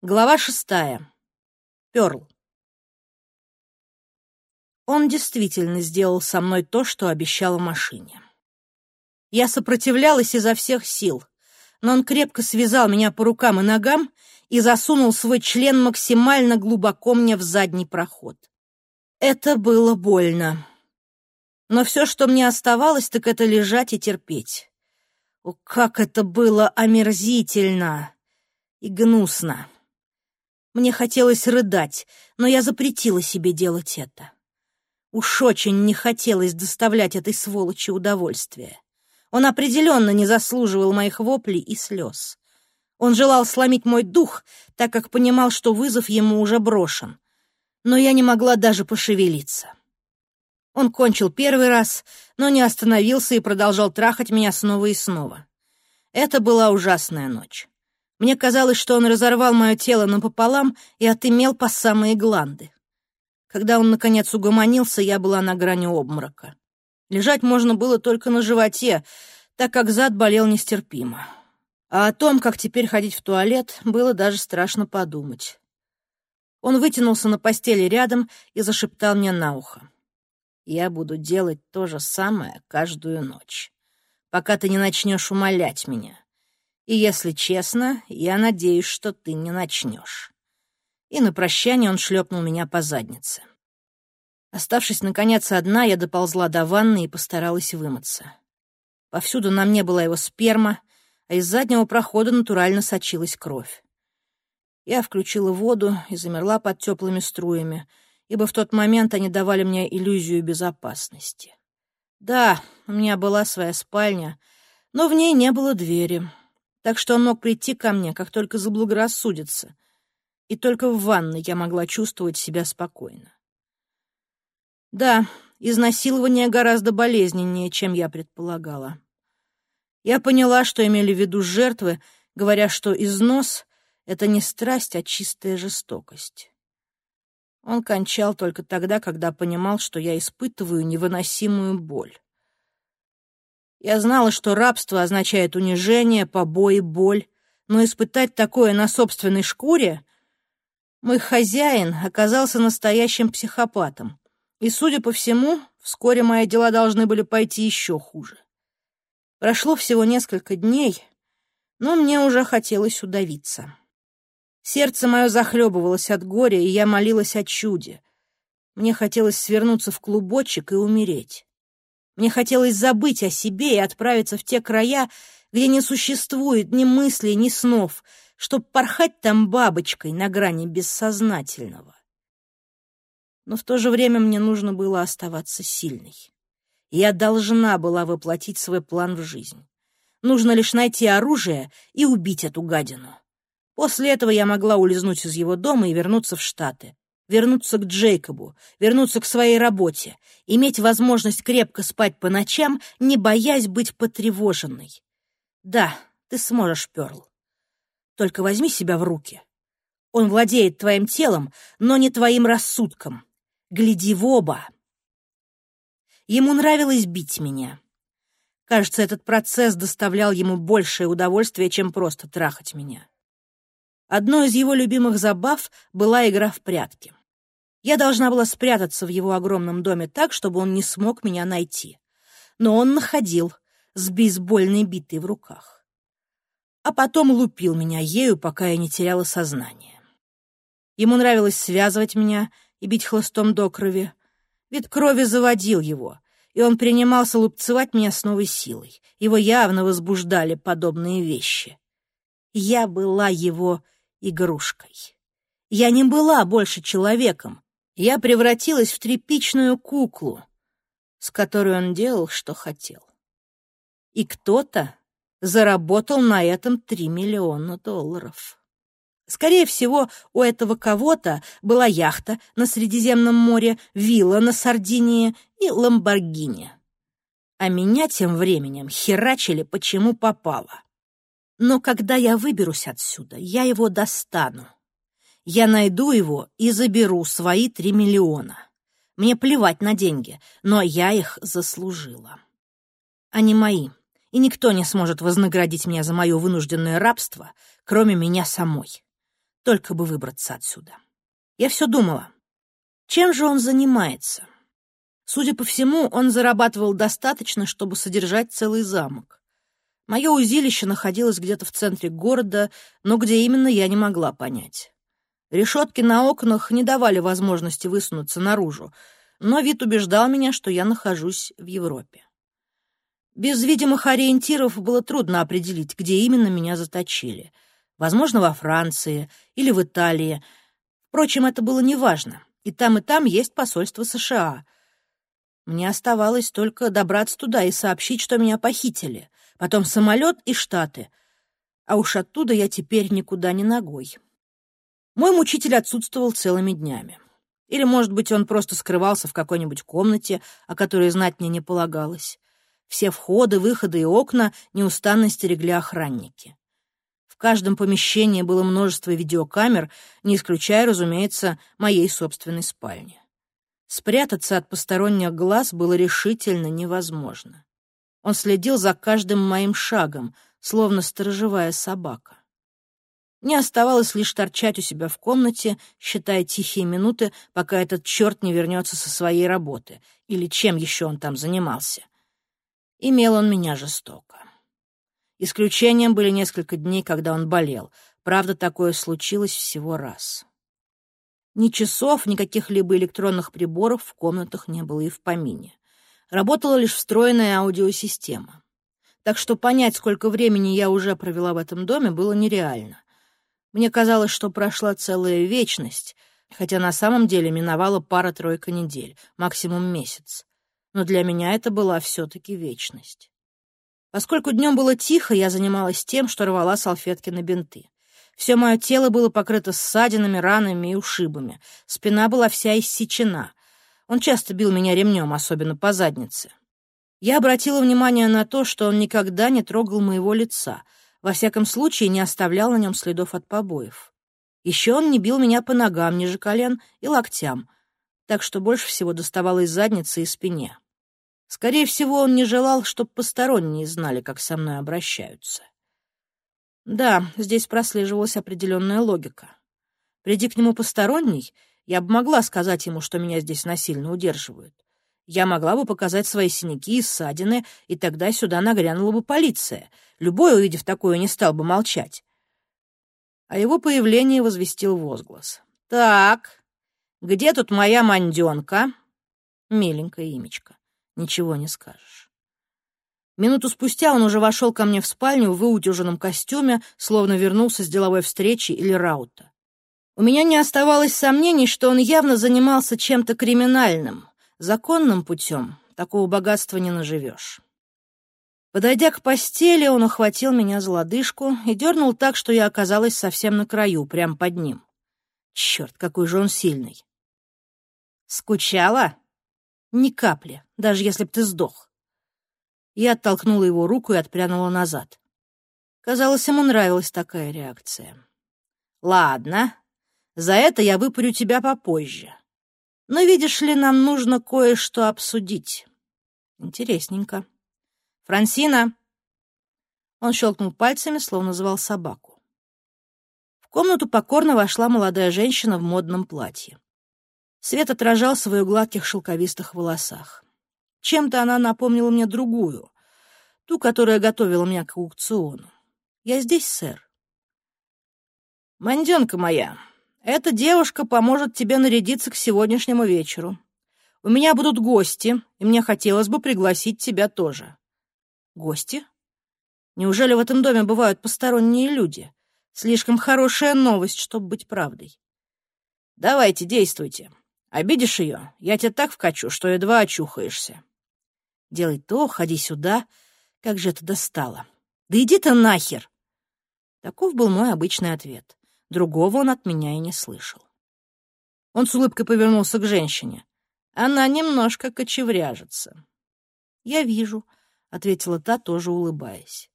Глава шестая. Пёрл. Он действительно сделал со мной то, что обещал в машине. Я сопротивлялась изо всех сил, но он крепко связал меня по рукам и ногам и засунул свой член максимально глубоко мне в задний проход. Это было больно. Но все, что мне оставалось, так это лежать и терпеть. О, как это было омерзительно и гнусно. Мне хотелось рыдать, но я запретила себе делать это. Уж очень не хотелось доставлять этой сволочи удовольствие. Он определенно не заслуживал моих воплей и слез. Он желал сломить мой дух, так как понимал, что вызов ему уже брошен. Но я не могла даже пошевелиться. Он кончил первый раз, но не остановился и продолжал трахать меня снова и снова. Это была ужасная ночь. Мне казалось, что он разорвал мое тело напополам и отымел по самые гланды. Когда он, наконец, угомонился, я была на грани обморока. Лежать можно было только на животе, так как зад болел нестерпимо. А о том, как теперь ходить в туалет, было даже страшно подумать. Он вытянулся на постели рядом и зашептал мне на ухо. «Я буду делать то же самое каждую ночь, пока ты не начнешь умолять меня. И, если честно, я надеюсь, что ты не начнешь. И на прощание он шлепнул меня по заднице. Оставшись, наконец, одна, я доползла до ванны и постаралась вымыться. Повсюду на мне была его сперма, а из заднего прохода натурально сочилась кровь. Я включила воду и замерла под теплыми струями, ибо в тот момент они давали мне иллюзию безопасности. Да, у меня была своя спальня, но в ней не было двери так что он мог прийти ко мне, как только заблагорассудится, и только в ванной я могла чувствовать себя спокойно. Да, изнасилование гораздо болезненнее, чем я предполагала. Я поняла, что имели в виду жертвы, говоря, что износ — это не страсть, а чистая жестокость. Он кончал только тогда, когда понимал, что я испытываю невыносимую боль. Я знала, что рабство означает унижение, побои, боль, но испытать такое на собственной шкуре... Мой хозяин оказался настоящим психопатом, и, судя по всему, вскоре мои дела должны были пойти еще хуже. Прошло всего несколько дней, но мне уже хотелось удавиться. Сердце мое захлебывалось от горя, и я молилась о чуде. Мне хотелось свернуться в клубочек и умереть. Мне хотелось забыть о себе и отправиться в те края, где не существует ни мыслей, ни снов, чтоб порхать там бабочкой на грани бессознательного. Но в то же время мне нужно было оставаться сильной. Я должна была воплотить свой план в жизнь. Нужно лишь найти оружие и убить эту гадину. После этого я могла улизнуть из его дома и вернуться в Штаты вернуться к Джейкобу, вернуться к своей работе, иметь возможность крепко спать по ночам, не боясь быть потревоженной. Да, ты сможешь, Перл. Только возьми себя в руки. Он владеет твоим телом, но не твоим рассудком. Гляди в оба. Ему нравилось бить меня. Кажется, этот процесс доставлял ему большее удовольствие, чем просто трахать меня. Одной из его любимых забав была игра в прятки. Я должна была спрятаться в его огромном доме так, чтобы он не смог меня найти. Но он находил с бейсбольной битой в руках. А потом лупил меня ею, пока я не теряла сознание. Ему нравилось связывать меня и бить хлыстом до крови. Вид крови заводил его, и он принимался лупцевать меня с новой силой. Его явно возбуждали подобные вещи. Я была его игрушкой. Я не была больше человеком, я превратилась в тряпичную куклу, с которой он делал, что хотел. И кто-то заработал на этом три миллиона долларов. Скорее всего, у этого кого-то была яхта на Средиземном море, вилла на Сардинии и Ламборгини. А меня тем временем херачили почему попало. Но когда я выберусь отсюда, я его достану. Я найду его и заберу свои три миллиона. Мне плевать на деньги, но я их заслужила. Они мои, и никто не сможет вознаградить меня за мое вынужденное рабство, кроме меня самой. Только бы выбраться отсюда. Я все думала, чем же он занимается? Судя по всему, он зарабатывал достаточно, чтобы содержать целый замок. Мое узилище находилось где-то в центре города, но где именно я не могла понять. Решетки на окнах не давали возможности высунуться наружу, но вид убеждал меня, что я нахожусь в Европе. Без видимых ориентиров было трудно определить, где именно меня заточили. Возможно, во Франции или в Италии. Впрочем, это было неважно. И там, и там есть посольство США. Мне оставалось только добраться туда и сообщить, что меня похитили. Потом самолет и Штаты. А уж оттуда я теперь никуда не ногой. Мой мучитель отсутствовал целыми днями. Или, может быть, он просто скрывался в какой-нибудь комнате, о которой знать мне не полагалось. Все входы, выходы и окна неустанно стерегли охранники. В каждом помещении было множество видеокамер, не исключая, разумеется, моей собственной спальни. Спрятаться от посторонних глаз было решительно невозможно. Он следил за каждым моим шагом, словно сторожевая собака. Мне оставалось лишь торчать у себя в комнате, считая тихие минуты, пока этот черт не вернется со своей работы, или чем еще он там занимался. Имел он меня жестоко. Исключением были несколько дней, когда он болел. Правда, такое случилось всего раз. Ни часов, ни каких-либо электронных приборов в комнатах не было и в помине. Работала лишь встроенная аудиосистема. Так что понять, сколько времени я уже провела в этом доме, было нереально. Мне казалось, что прошла целая вечность, хотя на самом деле миновала пара-тройка недель, максимум месяц. Но для меня это была все-таки вечность. Поскольку днем было тихо, я занималась тем, что рвала салфетки на бинты. Все мое тело было покрыто ссадинами, ранами и ушибами. Спина была вся иссечена. Он часто бил меня ремнем, особенно по заднице. Я обратила внимание на то, что он никогда не трогал моего лица — во всяком случае, не оставлял на нем следов от побоев. Еще он не бил меня по ногам ниже колен и локтям, так что больше всего доставало из задницы и спине. Скорее всего, он не желал, чтобы посторонние знали, как со мной обращаются. Да, здесь прослеживалась определенная логика. Приди к нему посторонний, я бы могла сказать ему, что меня здесь насильно удерживают. Я могла бы показать свои синяки и ссадины, и тогда сюда нагрянула бы полиция. Любой, увидев такое, не стал бы молчать. А его появление возвестил возглас. «Так, где тут моя манденка?» Миленькая имечка. Ничего не скажешь. Минуту спустя он уже вошел ко мне в спальню в выутюженном костюме, словно вернулся с деловой встречи или раута. У меня не оставалось сомнений, что он явно занимался чем-то криминальным, Законным путем такого богатства не наживешь. Подойдя к постели, он охватил меня за лодыжку и дернул так, что я оказалась совсем на краю, прямо под ним. Черт, какой же он сильный. Скучала? Ни капли, даже если б ты сдох. Я оттолкнула его руку и отпрянула назад. Казалось, ему нравилась такая реакция. «Ладно, за это я выпарю тебя попозже. Но, видишь ли, нам нужно кое-что обсудить. Интересненько. Франсина!» Он щелкнул пальцами, словно звал собаку. В комнату покорно вошла молодая женщина в модном платье. Свет отражался в ее гладких шелковистых волосах. Чем-то она напомнила мне другую, ту, которая готовила меня к аукциону. «Я здесь, сэр». «Манденка моя, эта девушка поможет тебе нарядиться к сегодняшнему вечеру. У меня будут гости, и мне хотелось бы пригласить тебя тоже. Гости? Неужели в этом доме бывают посторонние люди? Слишком хорошая новость, чтобы быть правдой. Давайте, действуйте. Обидишь ее, я тебя так вкачу, что едва очухаешься. Делай то, ходи сюда. Как же это достало. Да иди ты нахер! Таков был мой обычный ответ. Другого он от меня и не слышал. Он с улыбкой повернулся к женщине. Она немножко кочевряжется. «Я вижу», — ответила та, тоже улыбаясь.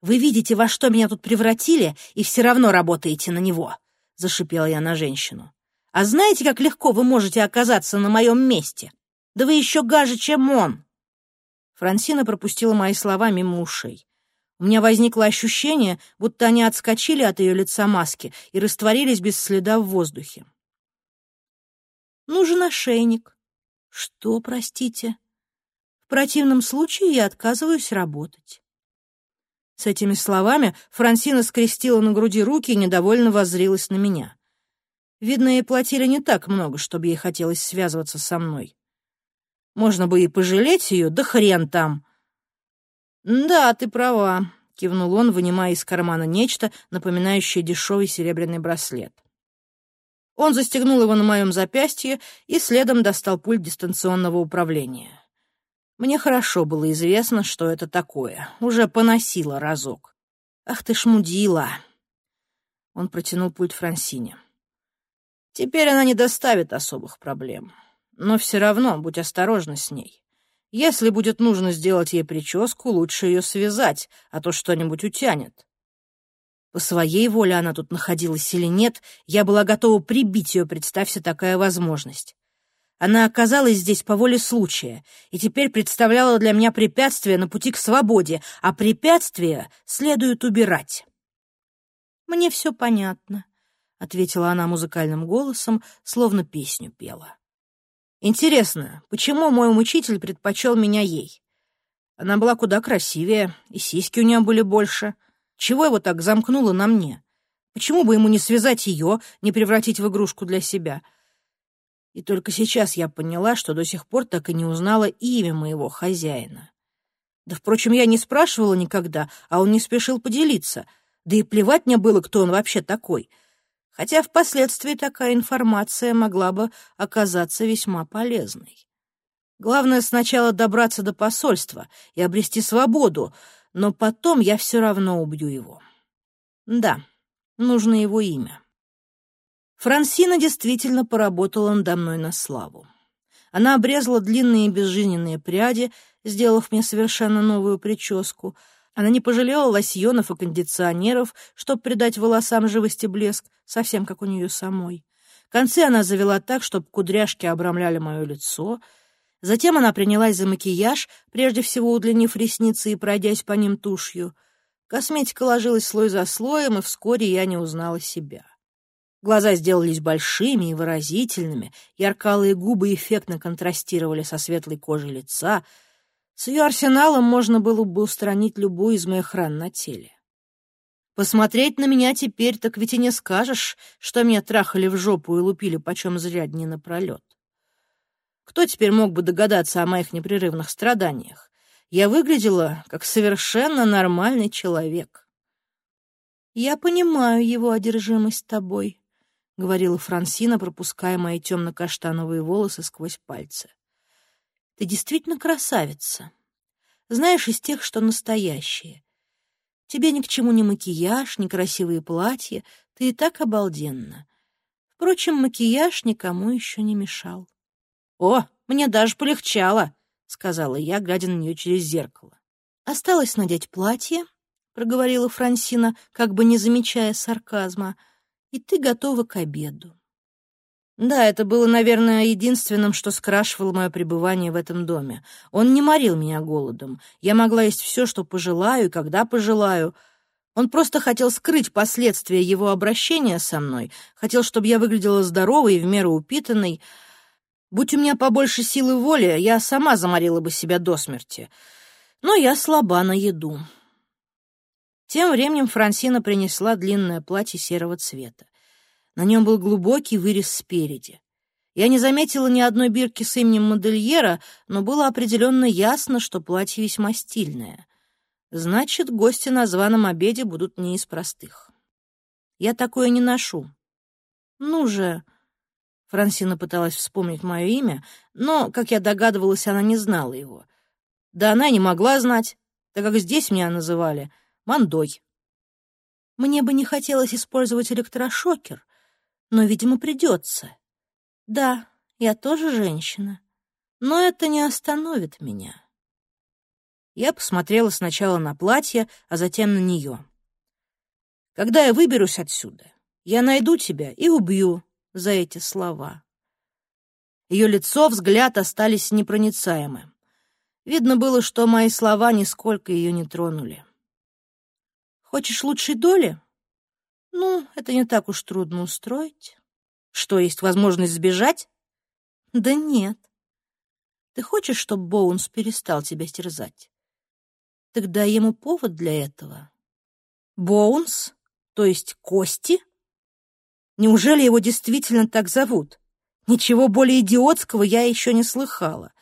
«Вы видите, во что меня тут превратили, и все равно работаете на него», — зашипела я на женщину. «А знаете, как легко вы можете оказаться на моем месте? Да вы еще гаже, чем он!» Франсина пропустила мои слова мимо ушей. У меня возникло ощущение, будто они отскочили от ее лица маски и растворились без следа в воздухе. «Нужен ошейник». «Что, простите?» «В противном случае я отказываюсь работать». С этими словами Франсина скрестила на груди руки и недовольно воззрилась на меня. Видно, ей платили не так много, чтобы ей хотелось связываться со мной. Можно бы и пожалеть ее, да хрен там. «Да, ты права», — кивнул он, вынимая из кармана нечто, напоминающее дешевый серебряный браслет. Он застегнул его на моем запястье и следом достал пульт дистанционного управления. Мне хорошо было известно, что это такое. Уже поносило разок. «Ах ты ж мудила!» Он протянул пульт Франсине. «Теперь она не доставит особых проблем. Но все равно будь осторожна с ней. Если будет нужно сделать ей прическу, лучше ее связать, а то что-нибудь утянет. По своей воле она тут находилась или нет, я была готова прибить ее, представься такая возможность. Она оказалась здесь по воле случая и теперь представляла для меня препятствие на пути к свободе, а препятствия следует убирать. «Мне все понятно», — ответила она музыкальным голосом, словно песню пела. «Интересно, почему мой учитель предпочел меня ей? Она была куда красивее, и сиськи у нее были больше. Чего его так замкнуло на мне? Почему бы ему не связать ее, не превратить в игрушку для себя?» И только сейчас я поняла, что до сих пор так и не узнала имя моего хозяина. Да, впрочем, я не спрашивала никогда, а он не спешил поделиться. Да и плевать мне было, кто он вообще такой. Хотя впоследствии такая информация могла бы оказаться весьма полезной. Главное сначала добраться до посольства и обрести свободу, но потом я все равно убью его. Да, нужно его имя. Франсина действительно поработала надо мной на славу. Она обрезала длинные безжизненные пряди, сделав мне совершенно новую прическу. Она не пожалела лосьонов и кондиционеров, чтобы придать волосам живости блеск, совсем как у нее самой. Концы она завела так, чтобы кудряшки обрамляли мое лицо. Затем она принялась за макияж, прежде всего удлинив ресницы и пройдясь по ним тушью. Косметика ложилась слой за слоем, и вскоре я не узнала себя. Глаза сделались большими и выразительными, яркалые губы эффектно контрастировали со светлой кожей лица. С ее арсеналом можно было бы устранить любую из моих ран на теле. Посмотреть на меня теперь, так ведь и не скажешь, что меня трахали в жопу и лупили почем зря дни напролет. Кто теперь мог бы догадаться о моих непрерывных страданиях? Я выглядела как совершенно нормальный человек. Я понимаю его одержимость тобой, — говорила Франсина, пропуская мои темно-каштановые волосы сквозь пальцы. «Ты действительно красавица. Знаешь, из тех, что настоящие. Тебе ни к чему ни макияж, ни красивые платья, ты и так обалденна. Впрочем, макияж никому еще не мешал». «О, мне даже полегчало», — сказала я, глядя на нее через зеркало. «Осталось надеть платье», — проговорила Франсина, как бы не замечая сарказма, — и ты готова к обеду. Да, это было, наверное, единственным, что скрашивало мое пребывание в этом доме. Он не морил меня голодом. Я могла есть все, что пожелаю и когда пожелаю. Он просто хотел скрыть последствия его обращения со мной, хотел, чтобы я выглядела здоровой и в меру упитанной. Будь у меня побольше силы воли, я сама заморила бы себя до смерти. Но я слаба на еду. Тем временем Франсина принесла длинное платье серого цвета. На нем был глубокий вырез спереди. Я не заметила ни одной бирки с именем модельера, но было определенно ясно, что платье весьма стильное. Значит, гости на званом обеде будут не из простых. Я такое не ношу. Ну же... Франсина пыталась вспомнить мое имя, но, как я догадывалась, она не знала его. Да она не могла знать, так как здесь меня называли — Мандой. Мне бы не хотелось использовать электрошокер, но, видимо, придется. Да, я тоже женщина, но это не остановит меня. Я посмотрела сначала на платье, а затем на нее. Когда я выберусь отсюда, я найду тебя и убью за эти слова. Ее лицо, взгляд остались непроницаемы. Видно было, что мои слова нисколько ее не тронули. Хочешь лучшей доли? Ну, это не так уж трудно устроить. Что, есть возможность сбежать? Да нет. Ты хочешь, чтобы Боунс перестал тебя терзать? Тогда ему повод для этого. Боунс? То есть Кости? Неужели его действительно так зовут? Ничего более идиотского я еще не слыхала.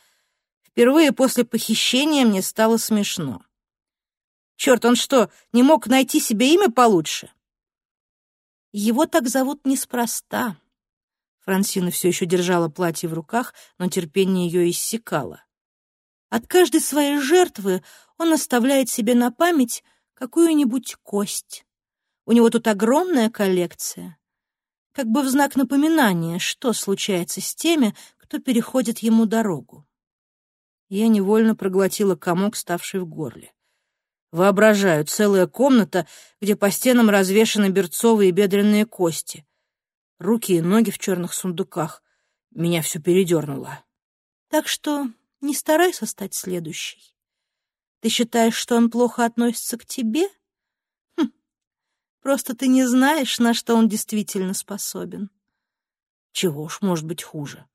Впервые после похищения мне стало смешно. Черт, он что, не мог найти себе имя получше? Его так зовут неспроста. Франсина все еще держала платье в руках, но терпение ее иссякало. От каждой своей жертвы он оставляет себе на память какую-нибудь кость. У него тут огромная коллекция. Как бы в знак напоминания, что случается с теми, кто переходит ему дорогу. Я невольно проглотила комок, ставший в горле. Воображаю, целая комната, где по стенам развешаны берцовые бедренные кости. Руки и ноги в черных сундуках. Меня все передернуло. Так что не старайся стать следующей. Ты считаешь, что он плохо относится к тебе? Хм. Просто ты не знаешь, на что он действительно способен. Чего уж может быть хуже.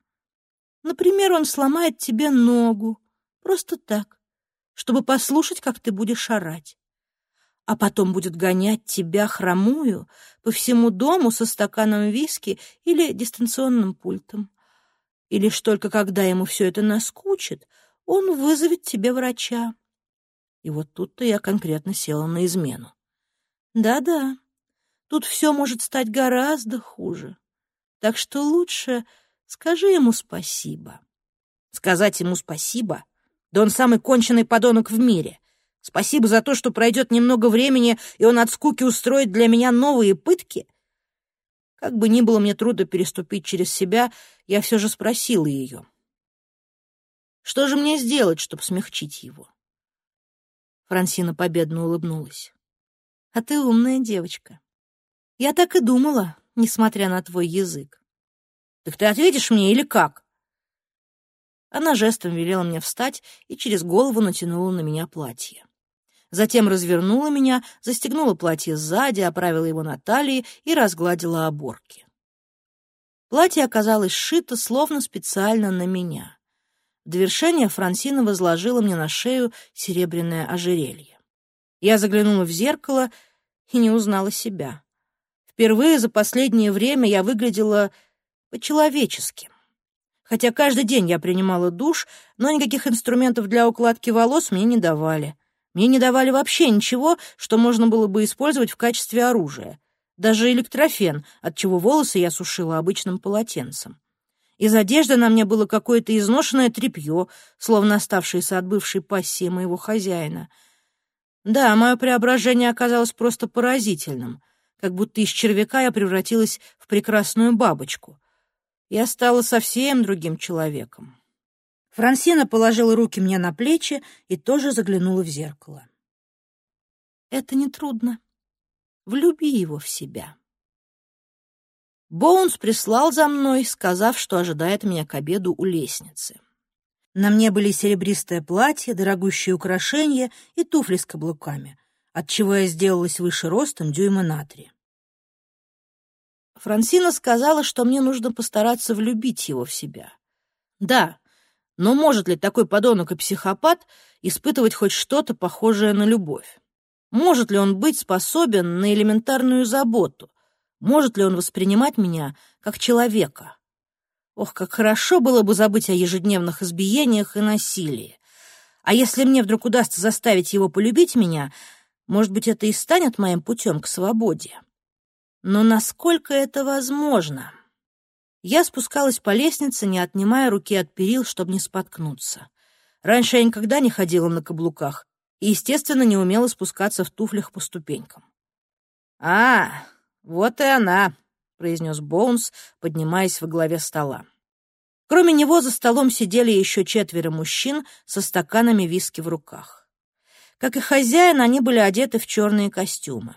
Например, он сломает тебе ногу. Просто так чтобы послушать, как ты будешь орать. А потом будет гонять тебя хромую по всему дому со стаканом виски или дистанционным пультом. И лишь только когда ему все это наскучит, он вызовет тебе врача. И вот тут-то я конкретно села на измену. Да-да, тут все может стать гораздо хуже. Так что лучше скажи ему спасибо. Сказать ему спасибо да он самый конченый подонок в мире. Спасибо за то, что пройдет немного времени, и он от скуки устроит для меня новые пытки. Как бы ни было мне трудно переступить через себя, я все же спросила ее. Что же мне сделать, чтобы смягчить его? Франсина победно улыбнулась. А ты умная девочка. Я так и думала, несмотря на твой язык. Так ты ответишь мне или как? Она жестом велела мне встать и через голову натянула на меня платье. Затем развернула меня, застегнула платье сзади, оправила его на талии и разгладила оборки. Платье оказалось сшито словно специально на меня. В довершение Франсина возложила мне на шею серебряное ожерелье. Я заглянула в зеркало и не узнала себя. Впервые за последнее время я выглядела по-человечески. Хотя каждый день я принимала душ, но никаких инструментов для укладки волос мне не давали. Мне не давали вообще ничего, что можно было бы использовать в качестве оружия. Даже электрофен, от чего волосы я сушила обычным полотенцем. Из одежды на мне было какое-то изношенное тряпье, словно оставшееся от бывшей пассии моего хозяина. Да, мое преображение оказалось просто поразительным, как будто из червяка я превратилась в прекрасную бабочку — я стала совсем другим человеком. Франсина положила руки мне на плечи и тоже заглянула в зеркало. Это нетрудно. Влюби его в себя. Боунс прислал за мной, сказав, что ожидает меня к обеду у лестницы. На мне были серебристое платье, дорогущие украшения и туфли с каблуками, отчего я сделалась выше ростом дюйма на. Франсина сказала, что мне нужно постараться влюбить его в себя. Да, но может ли такой подонок и психопат испытывать хоть что-то похожее на любовь? Может ли он быть способен на элементарную заботу? Может ли он воспринимать меня как человека? Ох, как хорошо было бы забыть о ежедневных избиениях и насилии. А если мне вдруг удастся заставить его полюбить меня, может быть, это и станет моим путем к свободе. Но насколько это возможно? Я спускалась по лестнице, не отнимая руки от перил, чтобы не споткнуться. Раньше я никогда не ходила на каблуках и, естественно, не умела спускаться в туфлях по ступенькам. «А, вот и она», — произнес Боунс, поднимаясь во главе стола. Кроме него за столом сидели еще четверо мужчин со стаканами виски в руках. Как и хозяин, они были одеты в черные костюмы.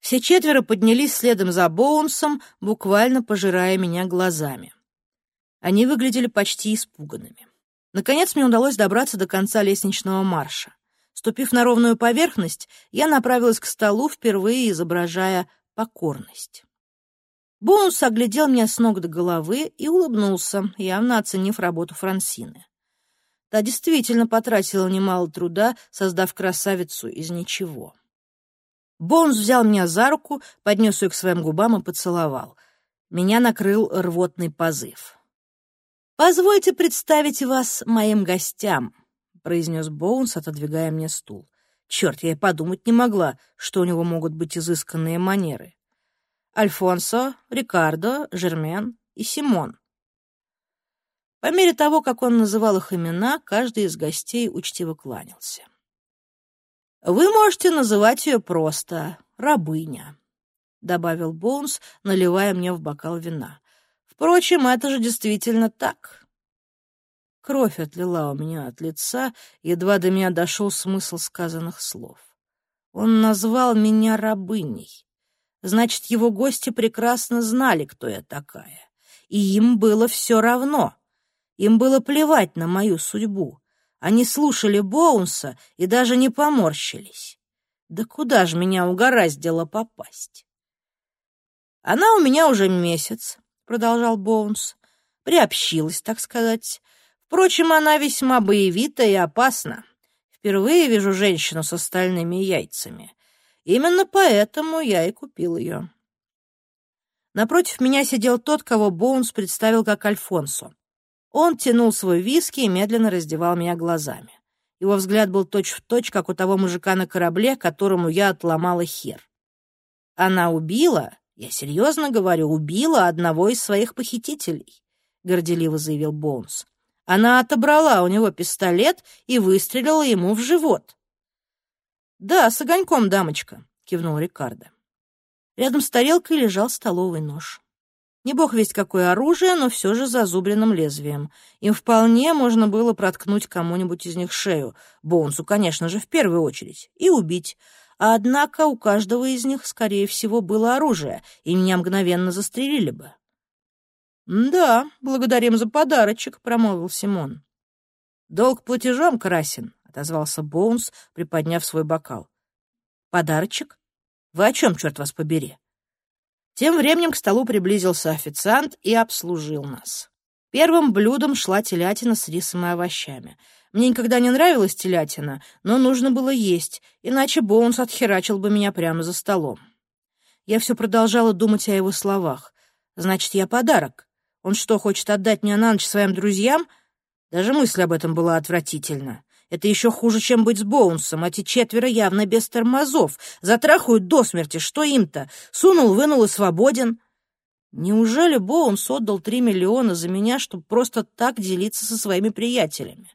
Все четверо поднялись следом за Боунсом, буквально пожирая меня глазами. Они выглядели почти испуганными. Наконец мне удалось добраться до конца лестничного марша. Ступив на ровную поверхность, я направилась к столу, впервые изображая покорность. Боунс оглядел меня с ног до головы и улыбнулся, явно оценив работу Франсины. Та действительно потратила немало труда, создав красавицу из ничего. Боунс взял меня за руку, поднес ее к своим губам и поцеловал. Меня накрыл рвотный позыв. «Позвольте представить вас моим гостям», — произнес Боунс, отодвигая мне стул. Черт, я и подумать не могла, что у него могут быть изысканные манеры. Альфонсо, Рикардо, Жермен и Симон. По мере того, как он называл их имена, каждый из гостей учтиво кланялся. «Вы можете называть ее просто рабыня», — добавил Боунс, наливая мне в бокал вина. «Впрочем, это же действительно так». Кровь отлила у меня от лица, едва до меня дошел смысл сказанных слов. Он назвал меня рабыней. Значит, его гости прекрасно знали, кто я такая. И им было все равно. Им было плевать на мою судьбу. Они слушали Боунса и даже не поморщились. Да куда же меня угораздило попасть? «Она у меня уже месяц», — продолжал Боунс. «Приобщилась, так сказать. Впрочем, она весьма боевита и опасна. Впервые вижу женщину с остальными яйцами. Именно поэтому я и купил ее. Напротив меня сидел тот, кого Боунс представил как Альфонсо. Он тянул свой виски и медленно раздевал меня глазами. Его взгляд был точь-в-точь, точь, как у того мужика на корабле, которому я отломала хер. Она убила, я серьезно говорю, убила одного из своих похитителей, — горделиво заявил Боунс. Она отобрала у него пистолет и выстрелила ему в живот. «Да, с огоньком, дамочка», — кивнул Рикардо. Рядом с тарелкой лежал столовый нож. Не бог весть какое оружие, но все же зазубренным лезвием. Им вполне можно было проткнуть кому-нибудь из них шею, Боунсу, конечно же, в первую очередь, и убить. Однако у каждого из них, скорее всего, было оружие, и меня мгновенно застрелили бы. «Да, благодарим за подарочек», — промолвил Симон. «Долг платежом красен», — отозвался Боунс, приподняв свой бокал. «Подарочек? Вы о чем, черт вас побери?» Тем временем к столу приблизился официант и обслужил нас. Первым блюдом шла телятина с рисом и овощами. Мне никогда не нравилась телятина, но нужно было есть, иначе Боунс отхерачил бы меня прямо за столом. Я все продолжала думать о его словах. Значит, я подарок. Он что, хочет отдать меня на ночь своим друзьям? Даже мысль об этом была отвратительна. Это еще хуже, чем быть с Боунсом. Эти четверо явно без тормозов. Затрахают до смерти. Что им-то? Сунул, вынул и свободен. Неужели Боунс отдал три миллиона за меня, чтобы просто так делиться со своими приятелями?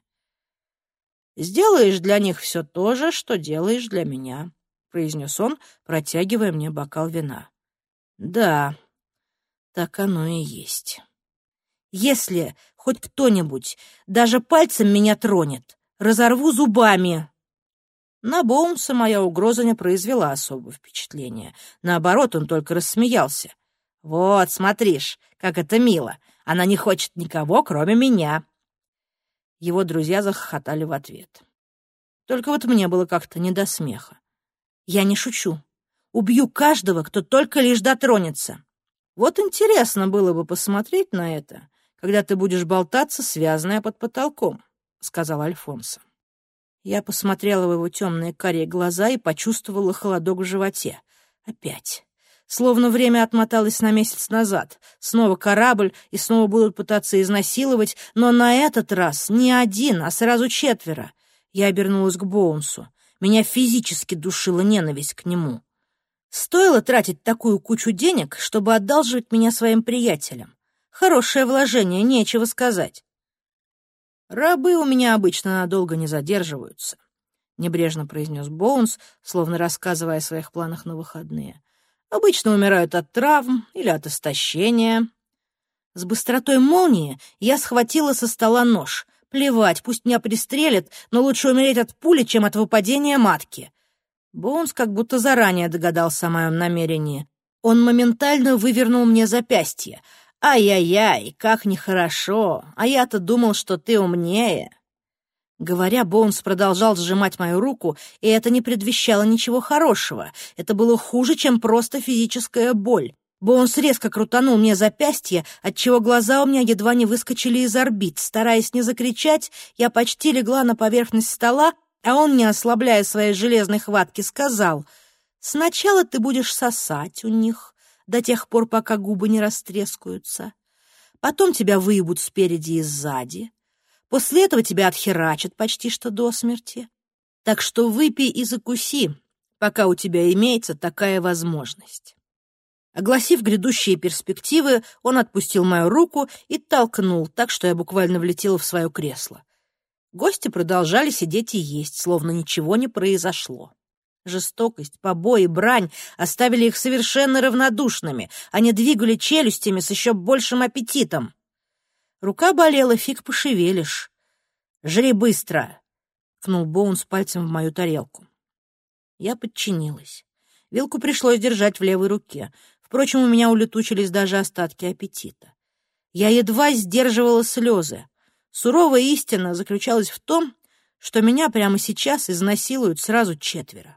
«Сделаешь для них все то же, что делаешь для меня», — произнес он, протягивая мне бокал вина. «Да, так оно и есть. Если хоть кто-нибудь даже пальцем меня тронет, разорву зубами!» На Боунса моя угроза не произвела особого впечатления. Наоборот, он только рассмеялся. «Вот, смотришь, как это мило. Она не хочет никого, кроме меня». Его друзья захохотали в ответ. Только вот мне было как-то не до смеха. Я не шучу. Убью каждого, кто только лишь дотронется. Вот интересно было бы посмотреть на это, когда ты будешь болтаться, связанная под потолком. — сказал Альфонсо. Я посмотрела в его темные карие глаза и почувствовала холодок в животе. Опять. Словно время отмоталось на месяц назад. Снова корабль, и снова будут пытаться изнасиловать, но на этот раз не один, а сразу четверо. Я обернулась к Боунсу. Меня физически душила ненависть к нему. Стоило тратить такую кучу денег, чтобы одалживать меня своим приятелям. Хорошее вложение, нечего сказать. «Рабы у меня обычно надолго не задерживаются», — небрежно произнес Боунс, словно рассказывая о своих планах на выходные. «Обычно умирают от травм или от истощения». С быстротой молнии я схватила со стола нож. Плевать, пусть меня пристрелят, но лучше умереть от пули, чем от выпадения матки. Боунс как будто заранее догадался о моем намерении. Он моментально вывернул мне запястье — «Ай-яй-яй, как нехорошо! А я-то думал, что ты умнее!» Говоря, Боунс продолжал сжимать мою руку, и это не предвещало ничего хорошего. Это было хуже, чем просто физическая боль. Боунс резко крутанул мне запястье, отчего глаза у меня едва не выскочили из орбит. Стараясь не закричать, я почти легла на поверхность стола, а он, не ослабляя своей железной хватки, сказал, «Сначала ты будешь сосать у них до тех пор, пока губы не растрескаются. Потом тебя выебут спереди и сзади. После этого тебя отхерачат почти что до смерти. Так что выпей и закуси, пока у тебя имеется такая возможность». Огласив грядущие перспективы, он отпустил мою руку и толкнул так, что я буквально влетела в свое кресло. Гости продолжали сидеть и есть, словно ничего не произошло. Жестокость, побои, брань оставили их совершенно равнодушными. Они двигали челюстями с еще большим аппетитом. Рука болела, фиг пошевелишь. «Жри быстро!» — Боун с пальцем в мою тарелку. Я подчинилась. Вилку пришлось держать в левой руке. Впрочем, у меня улетучились даже остатки аппетита. Я едва сдерживала слезы. Суровая истина заключалась в том, что меня прямо сейчас изнасилуют сразу четверо.